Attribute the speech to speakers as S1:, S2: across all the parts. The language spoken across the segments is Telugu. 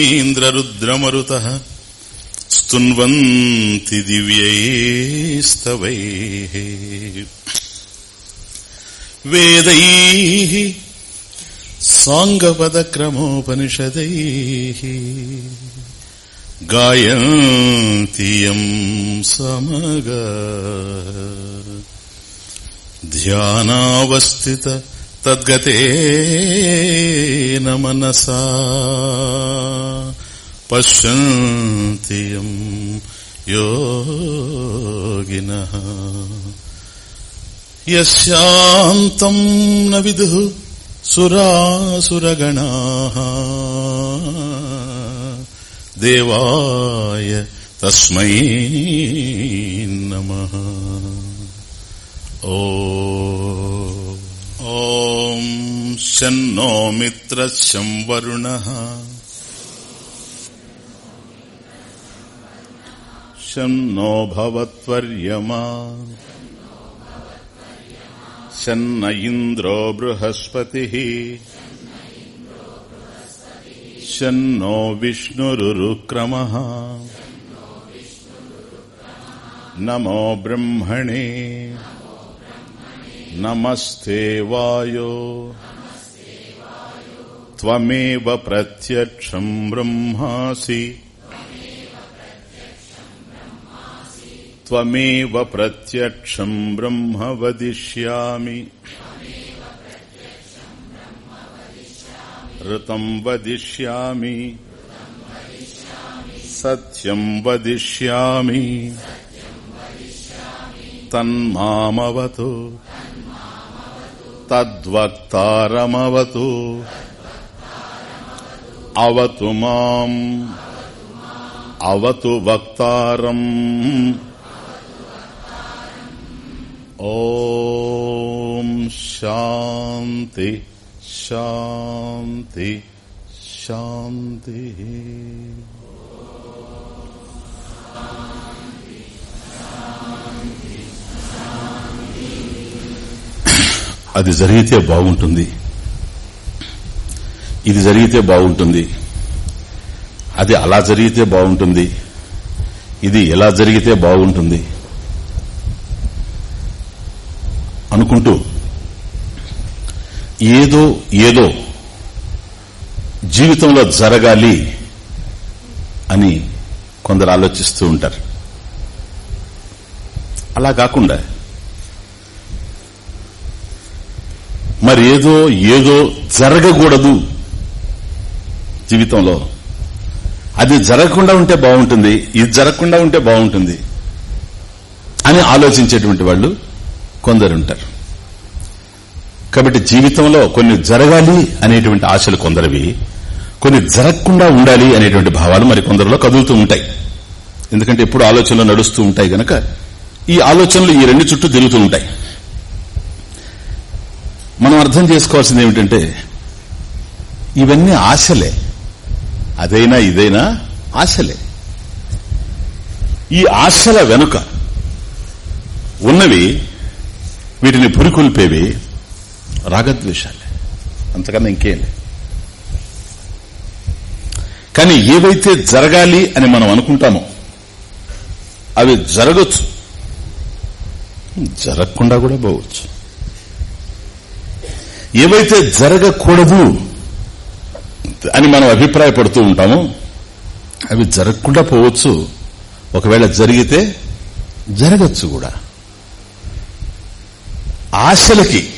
S1: వరుణేంద్రరుద్రమరుత స్తున్వంతి దివ్యైస్తవై వేదై సాంగపదక్రమోపనిషదై గాయంతియం సమగా ధ్యానావస్థిత తద్గతేన మనసా పశ్యంతి యం యోగిన. యస్యాంతం న విదు సురాసురగణా. దేవాయ తస్మై నమః. शो मित्र मित्रशं वरुणः शन्नो भवत्वर्यमा। शन्न इन्द्रो बृहस्पतिः। शन्नो नमो ब्रह्मणे। నమస్తే వాయో. త్వమేవ ప్రత్యక్షం బ్రహ్మాసి. త్వమేవ ప్రత్యక్షం బ్రహ్మ వదిష్యామి ఋతం వదిష్యామి. సత్యం వదిష్యామి. తన్మామవతు. తద్వక్తారమవతు. అవతు మాం. అవతు వక్తారం. ఓం శాంతి శాంతి శాంతి. అది జరిగితే బాగుంటుంది. ఇది జరిగితే బాగుంటుంది. అది అలా జరిగితే బాగుంటుంది. ఇది ఎలా జరిగితే బాగుంటుంది. అనుకుంటూ ఏదో ఏదో జీవితంలో జరగాలి అని కొందరు ఆలోచిస్తూ ఉంటారు. అలా కాకుండా మరి ఏదో ఏదో జరగకూడదు జీవితంలో. అది జరగకుండా ఉంటే బాగుంటుంది ఇది జరగకుండా ఉంటే బాగుంటుంది అని ఆలోచించేటువంటి వాళ్ళు కొందరుంటారు. కాబట్టి జీవితంలో కొన్ని జరగాలి అనేటువంటి ఆశలు కొందరివి కొన్ని జరగకుండా ఉండాలి అనేటువంటి భావాలు మరి కొందరిలో కదులుతూ ఉంటాయి. ఎందుకంటే ఎప్పుడు ఆలోచనలు నడుస్తూ ఉంటాయి గనక ఈ ఆలోచనలు ఈ రెండు చుట్టూ తిరుగుతూ ఉంటాయి. అర్థం చేసుకోవాల్సింది ఏమిటంటే ఇవన్నీ ఆశలే. అదైనా ఇదైనా ఆశలే. ఈ ఆశల వెనుక ఉన్నవి వీటిని పురికొల్పేవి రాగద్వేషాలే. అంతకన్నా ఇంకేం కానీ ఏవైతే జరగాలి అని మనం అనుకుంటామో అవి జరగచ్చు. జరగకుండా కూడా పోవచ్చు. ఏవైతే జరగకూడదు అని మనం అభిప్రాయపడుతూ ఉంటామో అవి జరగకుండా పోవచ్చు. ఒకవేళ జరిగితే జరగచ్చు కూడా. ఆశలకి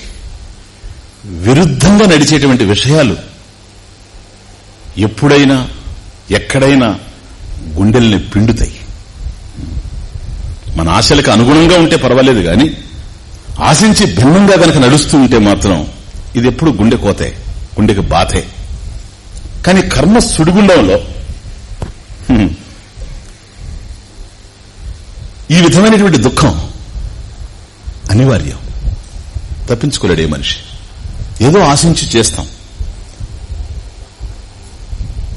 S1: విరుద్ధంగా నడిచేటువంటి విషయాలు ఎప్పుడైనా ఎక్కడైనా గుండెల్ని పిండుతాయి. మన ఆశలకు అనుగుణంగా ఉంటే పర్వాలేదు కానీ ఆశించి భిన్నంగా గనక నడుస్తూ ఉంటే మాత్రం ఇది ఎప్పుడు గుండె కోతే గుండెకి బాధే. కానీ కర్మ సుడిగుండంలో ఈ విధమైనటువంటి దుఃఖం అనివార్యం. తప్పించుకోలేడే మనిషి. ఏదో ఆశించి చేస్తాం.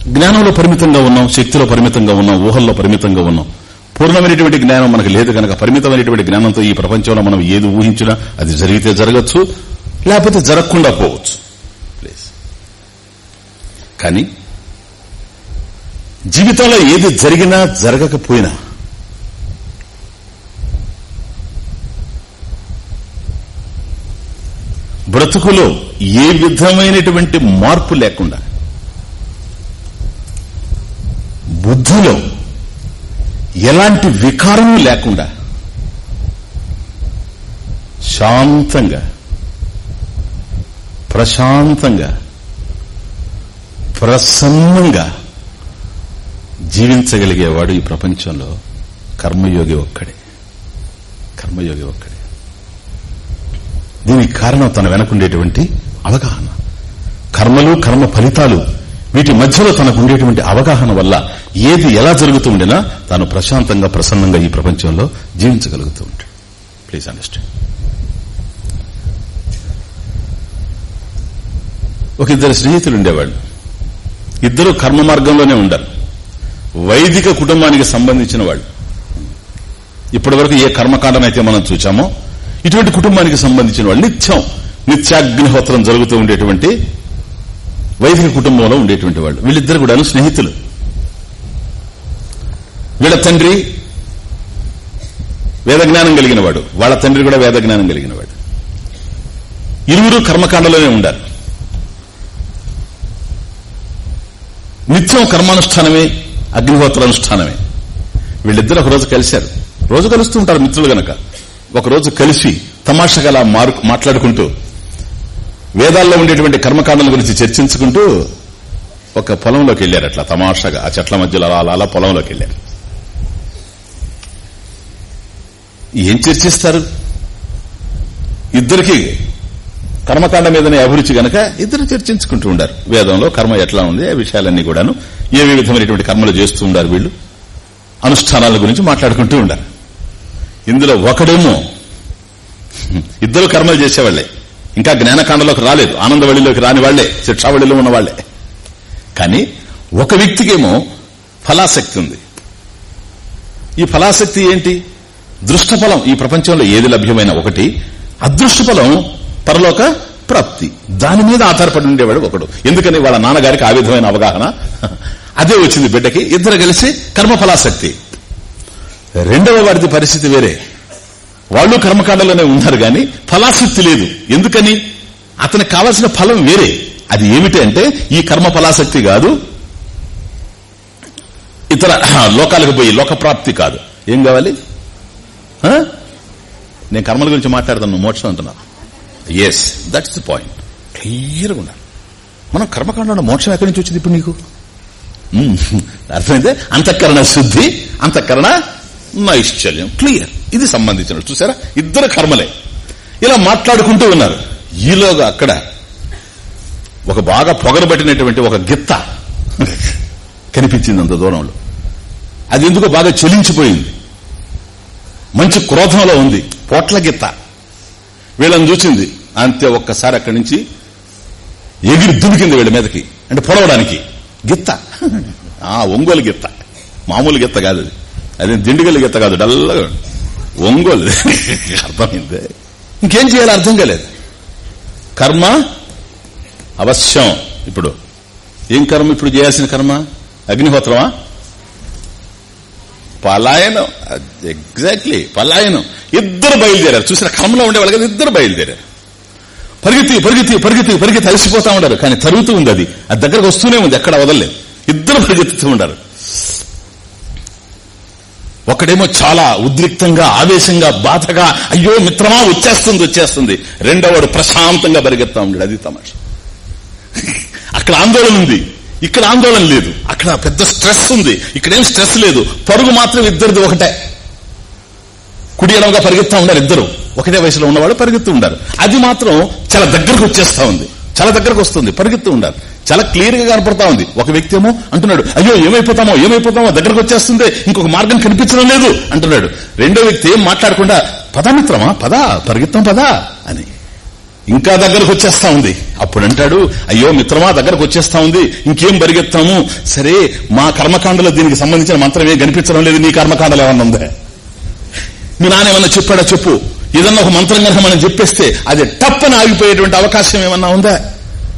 S1: జ్ఞానంలో పరిమితంగా ఉన్నాం శక్తిలో పరిమితంగా ఉన్నాం ఊహల్లో పరిమితంగా ఉన్నాం. పూర్ణమైనటువంటి జ్ఞానం మనకు లేదు కనుక పరిమితమైనటువంటి జ్ఞానంతో ఈ ప్రపంచంలో మనం ఏది ఊహించినా అది జరిగితే జరగచ్చు లేకపోతే జరగకుండా పోవచ్చు. ప్లీజ్ కానీ జీవితంలో ఏది జరిగినా జరగకపోయినా బ్రతుకులో ఏ విధమైనటువంటి మార్పు లేకుండా బుద్ధిలో ఎలాంటి వికారము లేకుండా శాంతంగా ప్రశాంతంగా ప్రసన్నంగా జీవించగలిగేవాడు ఈ ప్రపంచంలో కర్మయోగి ఒక్కడే. కర్మయోగి ఒక్కడే. దీనికి కారణం తన వెనకుండేటువంటి అవగాహన. కర్మలు కర్మ ఫలితాలు వీటి మధ్యలో తనకు ఉండేటువంటి అవగాహన వల్ల ఏది ఎలా జరుగుతూ ఉండినా తాను ప్రశాంతంగా ప్రసన్నంగా ఈ ప్రపంచంలో జీవించగలుగుతూ ఉంటాడు. ప్లీజ్ అండర్స్టాండ్ ఒక ఇద్దరు స్నేహితులు ఉండేవాళ్ళు. ఇద్దరు కర్మ మార్గంలోనే ఉండాలి. వైదిక కుటుంబానికి సంబంధించిన వాళ్ళు. ఇప్పటి వరకు ఏ కర్మకాండం అయితే మనం చూచామో ఇటువంటి కుటుంబానికి సంబంధించిన వాళ్ళు నిత్యం నిత్యాగ్నిహోత్రం జరుగుతూ ఉండేటువంటి వైదిక కుటుంబంలో ఉండేటువంటి వాళ్ళు. వీళ్ళిద్దరు కూడా స్నేహితులు. వీళ్ళ తండ్రి వేదజ్ఞానం కలిగినవాడు వాళ్ళ తండ్రి కూడా వేదజ్ఞానం కలిగినవాడు ఇరువురు కర్మకాండలోనే ఉండాలి. నిత్యం కర్మానుష్ఠానమే అగ్నిహోత్రానుష్ఠానమే వీళ్ళిద్దరు ఒక రోజు కలిశారు. రోజు కలుస్తూ ఉంటారు మిత్రులు గనక. ఒక రోజు కలిసి తమాషగా అలా మాట్లాడుకుంటూ వేదాల్లో ఉండేటువంటి కర్మకాండల గురించి చర్చించుకుంటూ ఒక పొలంలోకి వెళ్ళారు అట్లా తమాషగా. ఆ చెట్ల మధ్యలో అలా అలా అలా పొలంలోకి వెళ్ళారు ఏం చర్చిస్తారు? ఇద్దరికి కర్మకాండ మీదనే అభిరుచి గనక ఇద్దరు చర్చించుకుంటూ ఉండారు. వేదంలో కర్మ ఎట్లా ఉంది ఆ విషయాలన్నీ కూడాను ఏ విధమైనటువంటి కర్మలు చేస్తూ ఉండారు వీళ్ళు? అనుష్ఠానాల గురించి మాట్లాడుకుంటూ ఉండారు. ఇందులో ఒకడేమో ఇద్దరు కర్మలు చేసేవాళ్ళే. ఇంకా జ్ఞానకాండలోకి రాలేదు ఆనందవళిలోకి రాని వాళ్ళే శిక్షావళిలో ఉన్న వాళ్ళే. కానీ ఒక వ్యక్తికేమో ఫలాసక్తి ఉంది. ఈ ఫలాసక్తి ఏంటి? దృష్టఫలం. ఈ ప్రపంచంలో ఏది లభ్యమైన ఒకటి? అదృష్టఫలం పరలోక ప్రాప్తి. దాని మీద ఆధారపడి ఉండేవాడు ఒకడు. ఎందుకని వాళ్ళ నాన్నగారికి ఆ విధమైన అవగాహన? అదే వచ్చింది బిడ్డకి. ఇద్దరు కలిసి కర్మఫలాసక్తి. రెండవ వారిది పరిస్థితి వేరే. వాళ్ళు కర్మకాండలోనే ఉన్నారు గాని ఫలాసక్తి లేదు. ఎందుకని? అతనికి కావాల్సిన ఫలం వేరే. అది ఏమిటి అంటే ఈ కర్మ ఫలాసక్తి కాదు. ఇతర లోకాలకు పోయి లోకప్రాప్తి కాదు. ఏం కావాలి? ఆ? నేను కర్మల గురించి మాట్లాడుతున్నాను మోక్షం అంటున్నాను ఎస్ దట్స్ ది పాయింట్ క్లియర్గా ఉండాలి మనం కర్మకాండంలో మోక్షం ఎక్కడి నుంచి వచ్చింది ఇప్పుడు నీకు? అర్థమైతే అంతఃకరణ శుద్ధి అంతఃకరణ నైశ్చల్యం క్లియర్ ఇది సంబంధించిన చూసారా? ఇద్దరు కర్మలే. ఇలా మాట్లాడుకుంటూ ఉన్నారు. ఈలోగా అక్కడ ఒక బాగా పొగరబెట్టినటువంటి ఒక గిత్త కనిపించింది అంత దూరంలో. అది ఎందుకో బాగా చెలించిపోయింది. మంచి క్రోధంలో ఉంది. పొట్ల గిత్త. వీళ్ళని చూసింది. అంతే ఒక్కసారి అక్కడి నుంచి ఎగిరి దుమికింది వీళ్ళ మీదకి. అంటే పొడవడానికి. గిత్త. ఆ ఒంగోలు గిత్త. మామూలు గిత్త కాదు అది. అదే దిండుగల గిత్త కాదు డల్లగా ఒంగోలు. అర్థమైంది? ఇంకేం చేయాలో అర్థం కాలేదు. కర్మ అవశ్యం ఇప్పుడు. ఏం కర్మ ఇప్పుడు చేయాల్సిన కర్మ? అగ్నిహోత్రమా? పలాయనం. ఎగ్జాక్ట్లీ పలాయనం. ఇద్దరు బయలుదేరారు. చూసిన కర్మలో ఉండేవాళ్ళు కదా ఇద్దరు బయలుదేరారు. పరిగెత్తి పరిగెత్తి పరిగెత్తి పరిగెత్తి అలసిపోతా ఉంటారు కానీ తరుగుతూ ఉంది అది. అది దగ్గరకు వస్తూనే ఉంది. ఎక్కడ వదలలేదు. ఇద్దరు పరిగెత్తుతూ ఉంటారు ఒకడేమో చాలా ఉద్రిక్తంగా ఆవేశంగా బాధగా అయ్యో మిత్రమా వచ్చేస్తుంది వచ్చేస్తుంది. రెండోవాడు ప్రశాంతంగా పరిగెత్తా ఉన్నాడు అది తమాష. అక్కడ ఆందోళన ఉంది. ఇక్కడ ఆందోళన లేదు. అక్కడ పెద్ద స్ట్రెస్ ఉంది. ఇక్కడేం స్ట్రెస్ లేదు. పరుగు మాత్రం ఇద్దరిది ఒకటే. కుడి ఎడమగా పరిగెత్తా ఉండాలి ఇద్దరు. ఒకటే వయసులో ఉన్నవాడు పరిగెత్తు ఉండాలి. అది మాత్రం చాలా దగ్గరకు వచ్చేస్తా ఉంది. చాలా దగ్గరకు వస్తుంది. పరిగెత్తు ఉండాలి. చాలా క్లియర్గా కనపడతా ఉంది. ఒక వ్యక్తి ఏమో అంటున్నాడు అయ్యో ఏమైపోతామో ఏమైపోతామో దగ్గరకు వచ్చేస్తుంది. ఇంకొక మార్గం కనిపించడం లేదు. అంటున్నాడు. రెండో వ్యక్తి ఏం మాట్లాడకుండా పదా మిత్రమా పదా పరిగెత్తాం పదా అని. ఇంకా దగ్గరకు వచ్చేస్తా ఉంది. అప్పుడు అంటాడు అయ్యో మిత్రమా దగ్గరకు వచ్చేస్తా ఉంది. ఇంకేం పరిగెత్తాము? సరే మా కర్మకాండలో దీనికి సంబంధించిన మంత్రం ఏం కనిపించడం లేదు? నీ కర్మకాండలు ఏమన్నా ఉందా? మీ నాన్న ఏమన్నా చెప్పాడా చెప్పు. ఏదన్నా ఒక మంత్రం కనుక మనం చెప్పేస్తే అది టప్పని ఆగిపోయేటువంటి అవకాశం ఏమన్నా ఉందా?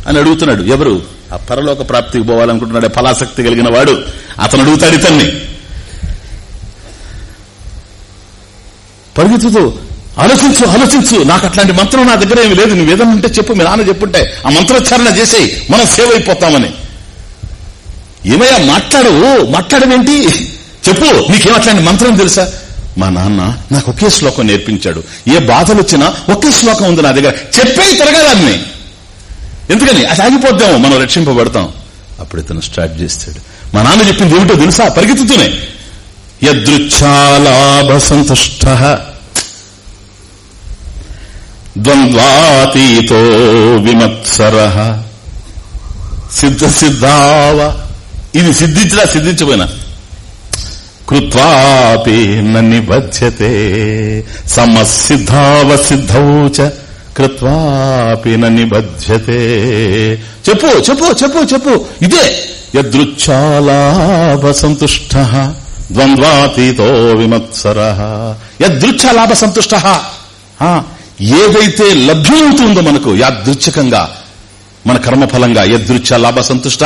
S1: అని అడుగుతున్నాడు. ఎవరు? ఆ పరలోక ప్రాప్తికి పోవాలనుకుంటున్నాడే ఫలాసక్తి కలిగిన వాడు. అతను అడుగుతాడు ఇతన్ని. పరిగెత్తుతూ ఆలోచించు ఆలోచించు. నాకు అట్లాంటి మంత్రం నా దగ్గర ఏమి లేదు. నువ్వు ఏదన్నా ఉంటే చెప్పు. మీ నాన్న చెప్పుంటే ఆ మంత్రోచ్చారణ చేసేయి. మనం సేవ్ అయిపోతామని ఏమయ్యా మాట్లాడవు. మాట్లాడమేంటి చెప్పు. నీకేం అట్లాంటి మంత్రం తెలుసా? మా నాన్న నాకు ఒకే శ్లోకం నేర్పించాడు. ఏ బాధలు వచ్చినా ఒకే శ్లోకం ఉంది నా దగ్గర. చెప్పే తిరగదాన్ని ఎందుకని? అది ఆగిపోద్దాము. మనం రక్షింపబడతాం. అప్పుడు ఇతను స్టార్ట్ చేస్తాడు. మా నాన్న చెప్పింది ఏమిటో తెలుసా? పరిగెత్తుతూనే. యదృచ్ఛాలాభ సంతుష్ట ద్వంద్వాతీతో విమత్సర. సిద్ధ సిద్ధావ. ఇది సిద్ధించినా సిద్ధించిపోయినా కృత్వాపి నిబధ్యతే సమసిద్ధావ చ కృత్వాపి నిబధ్యతే చెప్పు చెప్పు చెప్పు చెప్పు. ఇదే యదృచ్ఛాలాభ సంతుష్ట ద్వంద్వాతీతో విమత్సర. యదృచ్ఛాలాభ సంతుష్ట ఏదైతే లభ్యమవుతుందో మనకు యాదృచ్ఛకంగా మన కర్మఫలంగా యదృచ్ఛ లాభ సంతుష్ట.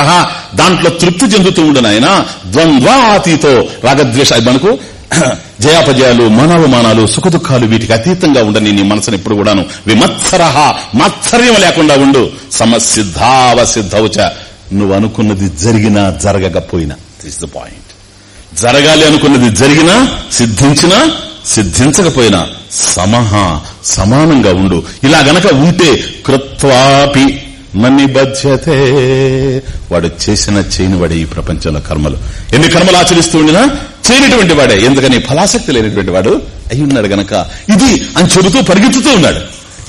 S1: దాంట్లో తృప్తి చెందుతూ ఉండను ఆయన ద్వంద్వాతీతో రాగద్వేష. మనకు జయాపజయాలు మానవమానాలు సుఖదుఖాలు వీటికి అతీతంగా ఉండని నీ మనసుని ఎప్పుడు కూడాను విమత్సర. మాత్సర్యం లేకుండా ఉండు. సమసిద్ధావసిద్ధవచ నువ్వు అనుకున్నది జరిగినా జరగకపోయినా. దిస్ ద పాయింట్ జరగాలి అనుకున్నది జరిగినా సిద్ధించినా సిద్ధించకపోయినా సమహ సమానంగా ఉండు. ఇలా గనక ఉంటే కృత్వాపి మన్నిబధ్యతే వాడు చేసిన చేయని వాడే ఈ ప్రపంచంలో కర్మలు. ఎన్ని కర్మలు ఆచరిస్తూ ఉండినా చేయనటువంటి వాడే. ఎందుకని? ఫలాసక్తి లేనటువంటి వాడు అయి ఉన్నాడు గనక. ఇది అని చెబుతూ పరిగెత్తుతూ ఉన్నాడు.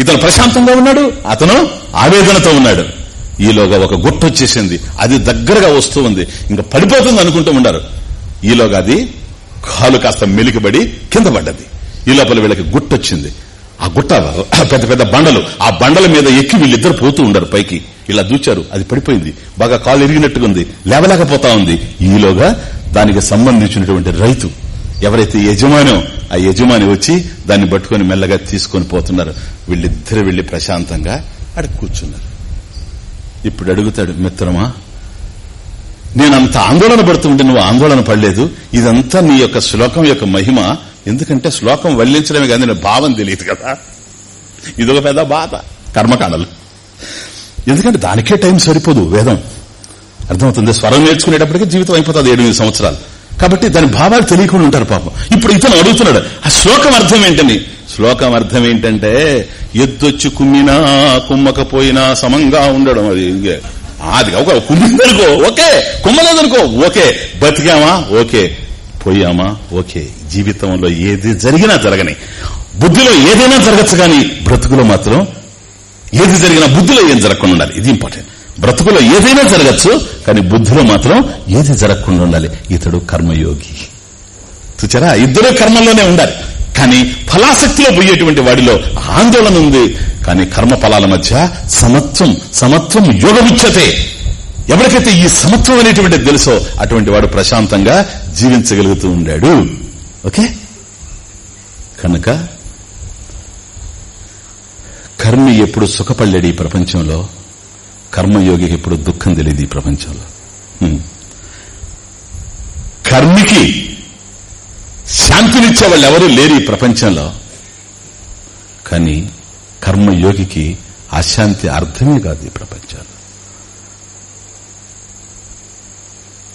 S1: ఇతను ప్రశాంతంగా ఉన్నాడు అతను ఆవేదనతో ఉన్నాడు. ఈలోగా ఒక గుట్ట వచ్చేసింది. అది దగ్గరగా వస్తూ ఉంది. ఇంకా పడిపోతుంది అనుకుంటూ ఉండారు ఈలోగా అది కాలు కాస్త మెలికబడి కింద పడ్డది. ఈ లోపల వీళ్ళకి గుట్టొచ్చింది ఆ గుట్ట పెద్ద పెద్ద బండలు ఆ బండల మీద ఎక్కి వీళ్ళిద్దరు పోతూ ఉండరు పైకి. ఇలా దూచారు అది పడిపోయింది. బాగా కాలు ఎరిగినట్టుగా ఉంది లేవలేకపోతా ఉంది. ఈలోగా దానికి సంబంధించినటువంటి రైతు ఎవరైతే యజమానో ఆ యజమాని వచ్చి దాన్ని పట్టుకొని మెల్లగా తీసుకొని పోతున్నారు. వీళ్ళిద్దరు వెళ్ళి ప్రశాంతంగా అక్కడ కూర్చున్నారు. ఇప్పుడు అడుగుతాడు మిత్రమా నేనంత ఆందోళన పడుతుంటే నువ్వు ఆందోళన పడలేదు. ఇదంతా నీ యొక్క శ్లోకం యొక్క మహిమ. ఎందుకంటే శ్లోకం వల్లించడమే కానీ నేను భావం తెలియదు కదా. ఇదొక పెద్ద బాధ. కర్మకాండలు. ఎందుకంటే దానికే టైం సరిపోదు వేదం. అర్థమవుతుంది? స్వరం నేర్చుకునేటప్పటికీ జీవితం అయిపోతుంది ఏడు సంవత్సరాలు. కాబట్టి దాని భావాలు తెలియకుండా ఉంటారు పాపం. ఇప్పుడు ఇతను అడుగుతున్నాడు ఆ శ్లోకం అర్థం ఏంటని? శ్లోకం అర్థం ఏంటంటే ఎద్దొచ్చి కుమ్మినా కుమ్మకపోయినా సమంగా ఉండడం అది. అది ఒక కుమ్మిందనుకో ఓకే. కుమ్మలేదనుకో ఓకే. బతికామా? ఓకే. పోయామా? ఓకే. జీవితంలో ఏది జరిగినా జరగని. బుద్ధిలో ఏదైనా జరగచ్చు కానీ బ్రతుకులో మాత్రం ఏది జరిగినా బుద్ధిలో ఏం జరగకుండా ఉండాలి. ఇది ఇంపార్టెంట్ బ్రతుకులో ఏదైనా జరగచ్చు కానీ బుద్ధిలో మాత్రం ఏది జరగకుండా ఉండాలి. ఇతడు కర్మయోగి. చూచారా? ఇద్దరు కర్మల్లోనే ఉండాలి. కానీ ఫలాసక్తిలో పోయేటువంటి వాడిలో ఆందోళన ఉంది. కానీ కర్మ ఫలాల మధ్య సమత్వం సమత్వం యోగముచ్చతే ఎవరికైతే ఈ సమత్వం అనేటువంటి తెలుసో అటువంటి వాడు ప్రశాంతంగా జీవించగలుగుతూ ఉండాడు. ఓకే? కనుక కర్మి ఎప్పుడు సుఖపడలేడు ఈ ప్రపంచంలో. కర్మయోగికి ఎప్పుడు దుఃఖం తెలియదు ఈ ప్రపంచంలో. కర్మికి శాంతినిచ్చే వాళ్ళు ఎవరూ లేరు ఈ ప్రపంచంలో. కానీ కర్మయోగికి అశాంతి అర్థమే కాదు ఈ ప్రపంచంలో.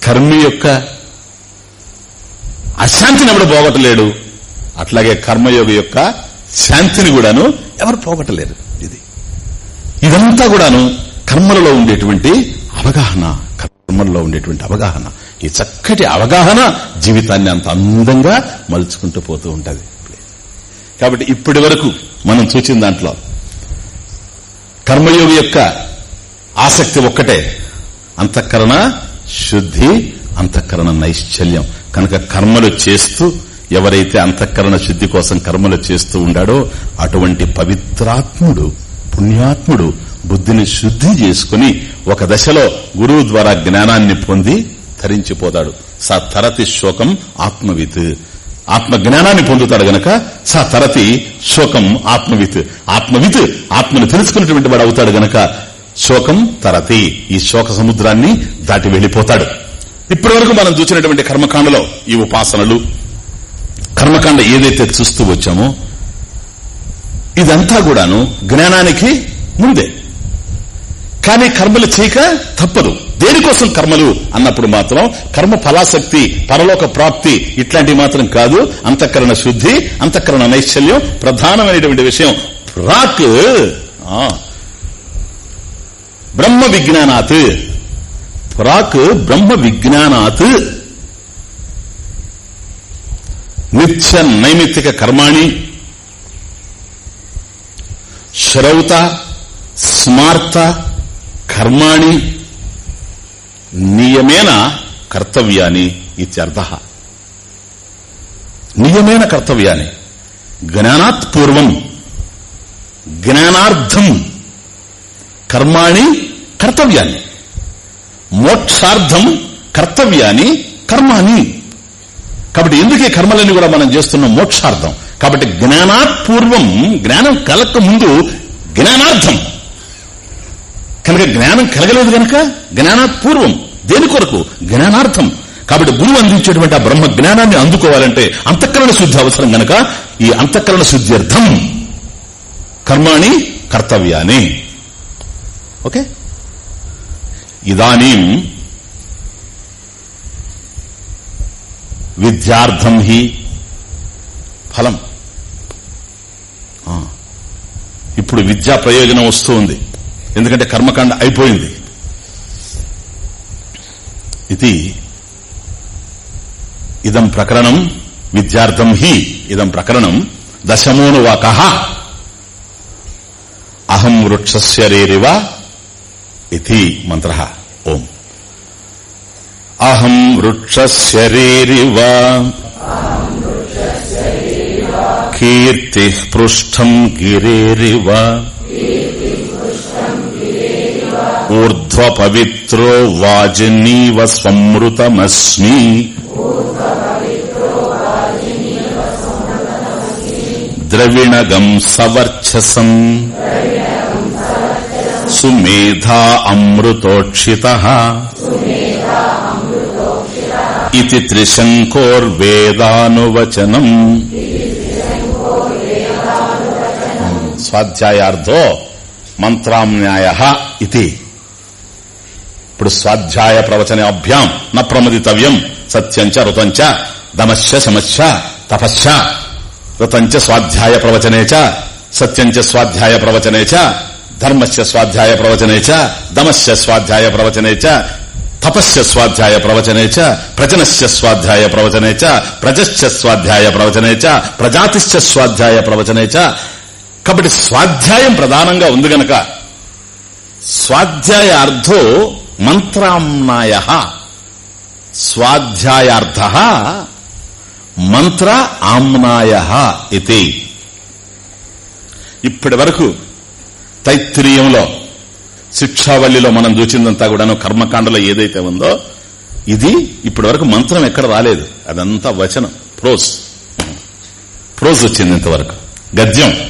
S1: కర్మి యొక్క అశాంతిని ఎవడు పోగొట్టలేడు అట్లాగే కర్మయోగ యొక్క శాంతిని కూడాను ఎవరు పోగొట్టలేరు. ఇది ఇదంతా కూడాను కర్మలలో ఉండేటువంటి అవగాహన కర్మల్లో ఉండేటువంటి అవగాహన. ఈ చక్కటి అవగాహన జీవితాన్ని అంత అందంగా మలుచుకుంటూ పోతూ ఉంటుంది. కాబట్టి ఇప్పటి వరకు మనం చూచిన దాంట్లో కర్మయోగి యొక్క ఆసక్తి ఒక్కటే అంతఃకరణ శుద్ధి అంతఃకరణ నైశ్చల్యం. కనుక కర్మలు చేస్తూ ఎవరైతే అంతఃకరణ శుద్ధి కోసం కర్మలు చేస్తూ ఉండాడో అటువంటి పవిత్రాత్ముడు పుణ్యాత్ముడు బుద్ధిని శుద్ధి చేసుకుని ఒక దశలో గురువు ద్వారా జ్ఞానాన్ని పొంది ధరించిపోతాడు. స తరతి శోకం ఆత్మవిత్. ఆత్మ జ్ఞానాన్ని పొందుతాడు గనక సా తరతి శోకం ఆత్మవిత్. ఆత్మవిత్ ఆత్మను తెలుసుకున్నటువంటి వాడు అవుతాడు గనక శోకం తరతి. ఈ శోక సముద్రాన్ని దాటి వెళ్ళిపోతాడు ఇప్పటి వరకు మనం చూసినటువంటి కర్మకాండలో ఈ ఉపాసనలు కర్మకాండ ఏదైతే చూస్తూ వచ్చామో ఇదంతా కూడాను జ్ఞానానికి ముందే. కానీ కర్మలు చేయక తప్పదు. దేనికోసం కర్మలు అన్నప్పుడు మాత్రం కర్మ ఫలాశక్తి పరలోక ప్రాప్తి ఇట్లాంటివి మాత్రం కాదు. అంతఃకరణ శుద్ధి అంతఃకరణ నైశ్చల్యం ప్రధానమైనటువంటి విషయం. ప్రాక్ ఆ, బ్రహ్మ విజ్ఞానాత్ ప్రాక్ బ్రహ్మ విజ్ఞానాత్ నిత్య నైమిత్తిక కర్మాణి. శ్రౌత స్మార్త కర్మాణి. నియమేన కర్తవ్యాన్ని ఇత్యర్థ. నియమేన కర్తవ్యాన్ని జ్ఞానాత్ పూర్వం. జ్ఞానార్థం. కర్మాణి కర్తవ్యాన్ని. మోక్షార్థం కర్తవ్యాన్ని కర్మాని కాబట్టి ఎందుకే కర్మలని కర్మలన్నీ కూడా మనం చేస్తున్నాం? మోక్షార్థం. కాబట్టి జ్ఞానాత్ పూర్వం జ్ఞానం కలక ముందు జ్ఞానార్థం. కనుక జ్ఞానం కలగలేదు కనుక జ్ఞానాత్ పూర్వం. దేని కొరకు? జ్ఞానార్థం. కాబట్టి గురువు అందించేటువంటి ఆ బ్రహ్మ జ్ఞానాన్ని అందుకోవాలంటే అంతఃకరణ శుద్ధి అవసరం గనక ఈ అంతఃకరణ శుద్ధ్యర్థం కర్మాణి కర్తవ్యాన్ని. ఓకే? ఇదానీ విద్యార్థం హి ఫలం. ఆ. ఇప్పుడు విద్యా ప్రయోజనం వస్తూ ఉంది. ఎందుకంటే కర్మకాండ అయిపోయింది. ఇది ఇదం ప్రకరణం విద్యార్థం హి ఇదం ప్రకరణం దశమోనువాక. అహం వృక్షస్యరేరివ ఇది మంత్ర ఓం అహం వృక్షస్యరేరివ కీర్తి పృష్టం గిరేరివ ఊర్ధ్వ పవిత్రో వాజనీవ స్వమృతమస్మి ద్రవిణగం సవర్చసం సుమేధా అమృతోక్షిత ఇది త్రిశంకోర్వేదానువచనం. స్వాధ్యాయార్థో మంత్రామ్యాయ ఇది. ఇప్పుడు స్వాధ్యాయ ప్రవచన అభ్యాం న ప్రమదితవ్యం సత్యంచ రుతంచ దమశ్చ శమశ్చ తపశ్చ రుతంచ స్వాధ్యాయ ప్రవచనే చ సత్యంచ స్వాధ్యాయ ప్రవచనే చ ధర్మస్య స్వాధ్యాయ ప్రవచనే చ దమస్య స్వాధ్యాయ ప్రవచనే చ తపస్య స్వాధ్యాయ ప్రవచనే చ ప్రజనస్య స్వాధ్యాయ ప్రవచనే చ ప్రజశ్చ స్వాధ్యాయ ప్రవచనే చ ప్రజాతిశ్చ స్వాధ్యాయ ప్రవచనే చ. కాబట్టి స్వాధ్యాయం ప్రధానంగా ఉంది గనక. స్వాధ్యాయార్థో మంత్రామ్నాయ. స్వాధ్యాయార్థ మంత్ర ఆమ్నాయ ఇది ఇప్పటి వరకు తైత్రీయంలో శిక్షావళిలో మనం చూచిందంతా కూడాను కర్మకాండలో ఏదైతే ఉందో ఇది ఇప్పటి వరకు మంత్రం ఎక్కడ రాలేదు. అదంతా వచనం ప్రోస్. ప్రోజ్ వచ్చింది ఇంతవరకు. గద్యం.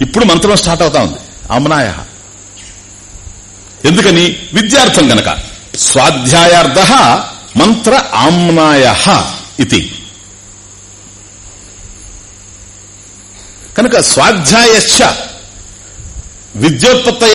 S1: ఇప్పుడు మంత్రం స్టార్ట్ అవుతా ఉంది. అమ్నాయ ఎందుకని? విద్యార్థం గనక. స్వాధ్యాయార్థ మంత్ర ఆమ్నాయ ఇది. కనుక స్వాధ్యాయశ్చ విద్యోత్పత్త